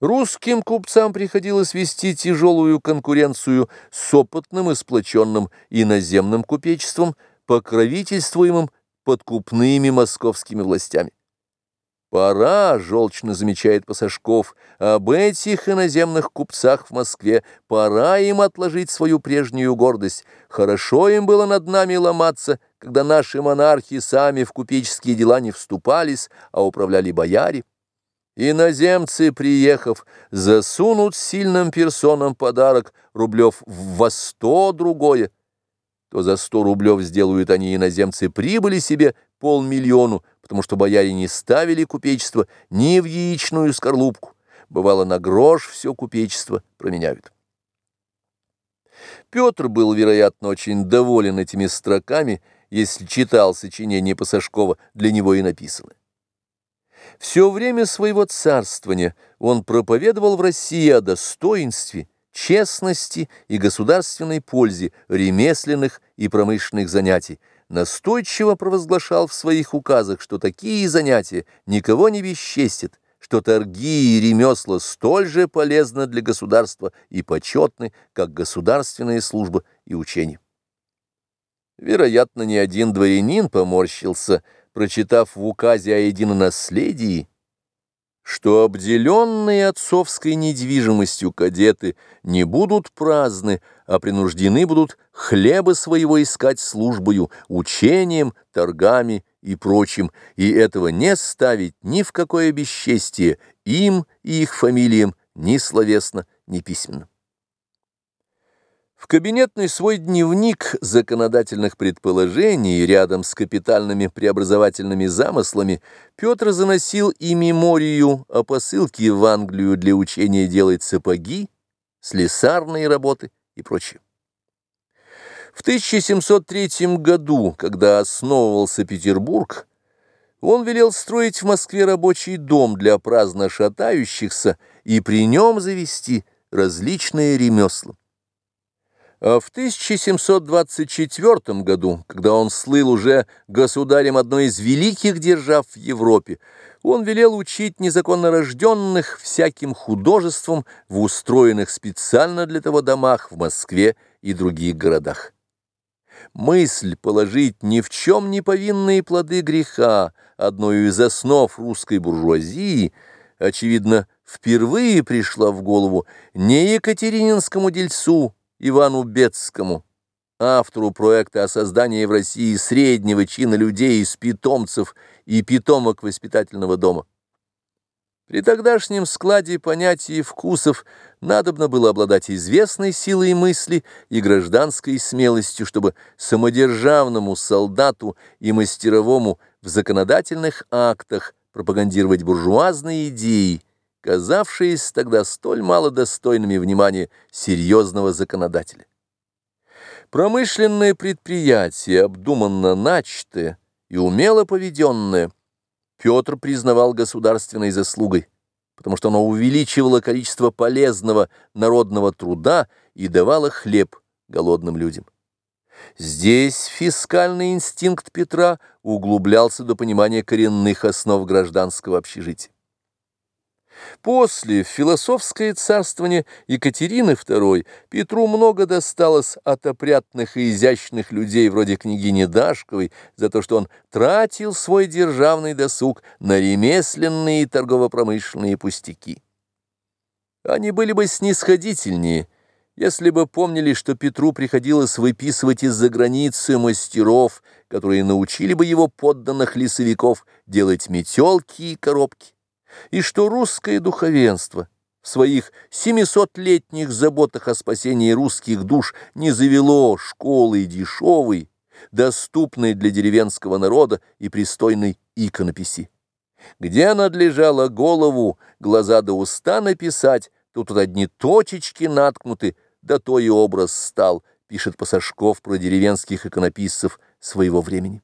Русским купцам приходилось вести тяжелую конкуренцию с опытным и сплоченным иноземным купечеством, покровительствуемым подкупными московскими властями. Пора, желчно замечает Пасашков, об этих иноземных купцах в Москве, пора им отложить свою прежнюю гордость. Хорошо им было над нами ломаться, когда наши монархи сами в купеческие дела не вступались, а управляли бояре. Иноземцы, приехав, засунут сильным персонам подарок рублев во сто другое, то за сто рублев сделают они иноземцы прибыли себе полмиллиону, потому что бояре не ставили купечество ни в яичную скорлупку. Бывало, на грош все купечество променяют. Петр был, вероятно, очень доволен этими строками, если читал сочинение Пасашкова, для него и написаны. Все время своего царствования он проповедовал в России о достоинстве, честности и государственной пользе ремесленных и промышленных занятий, настойчиво провозглашал в своих указах, что такие занятия никого не бесчестят, что торги и ремесла столь же полезны для государства и почетны, как государственная служба и учение. Вероятно, ни один дворянин поморщился – прочитав в указе о единонаследии, что обделенные отцовской недвижимостью кадеты не будут праздны, а принуждены будут хлеба своего искать службою, учением, торгами и прочим, и этого не ставить ни в какое бесчестие им и их фамилиям ни словесно, ни письменно. В кабинетный свой дневник законодательных предположений рядом с капитальными преобразовательными замыслами Петр заносил и меморию о посылке в Англию для учения делать сапоги, слесарные работы и прочее. В 1703 году, когда основывался Петербург, он велел строить в Москве рабочий дом для праздно шатающихся и при нем завести различные ремесла. А в 1724 году, когда он слыл уже государем одной из великих держав в Европе, он велел учить незаконно рожденных всяким художеством в устроенных специально для того домах в Москве и других городах. Мысль положить ни в чем не повинные плоды греха, одной из основ русской буржуазии, очевидно, впервые пришла в голову не екатерининскому дельцу, Ивану Бецкому, автору проекта о создании в России среднего чина людей из питомцев и питомок воспитательного дома. При тогдашнем складе понятий и вкусов надобно было обладать известной силой мысли и гражданской смелостью, чтобы самодержавному солдату и мастеровому в законодательных актах пропагандировать буржуазные идеи, казавшиеся тогда столь малодостойными внимания серьезного законодателя. Промышленное предприятие, обдуманно начатое и умело поведенное, Петр признавал государственной заслугой, потому что оно увеличивало количество полезного народного труда и давало хлеб голодным людям. Здесь фискальный инстинкт Петра углублялся до понимания коренных основ гражданского общежития. После философское царствование Екатерины II Петру много досталось от опрятных и изящных людей вроде княгини Дашковой за то, что он тратил свой державный досуг на ремесленные и торгово-промышленные пустяки. Они были бы снисходительнее, если бы помнили, что Петру приходилось выписывать из-за границы мастеров, которые научили бы его подданных лесовиков делать метелки и коробки и что русское духовенство в своих семисотлетних заботах о спасении русских душ не завело школы дешевой, доступной для деревенского народа и пристойной иконописи. Где надлежало голову, глаза до уста написать, тут одни точечки наткнуты, да то и образ стал, пишет Пасашков про деревенских иконописцев своего времени.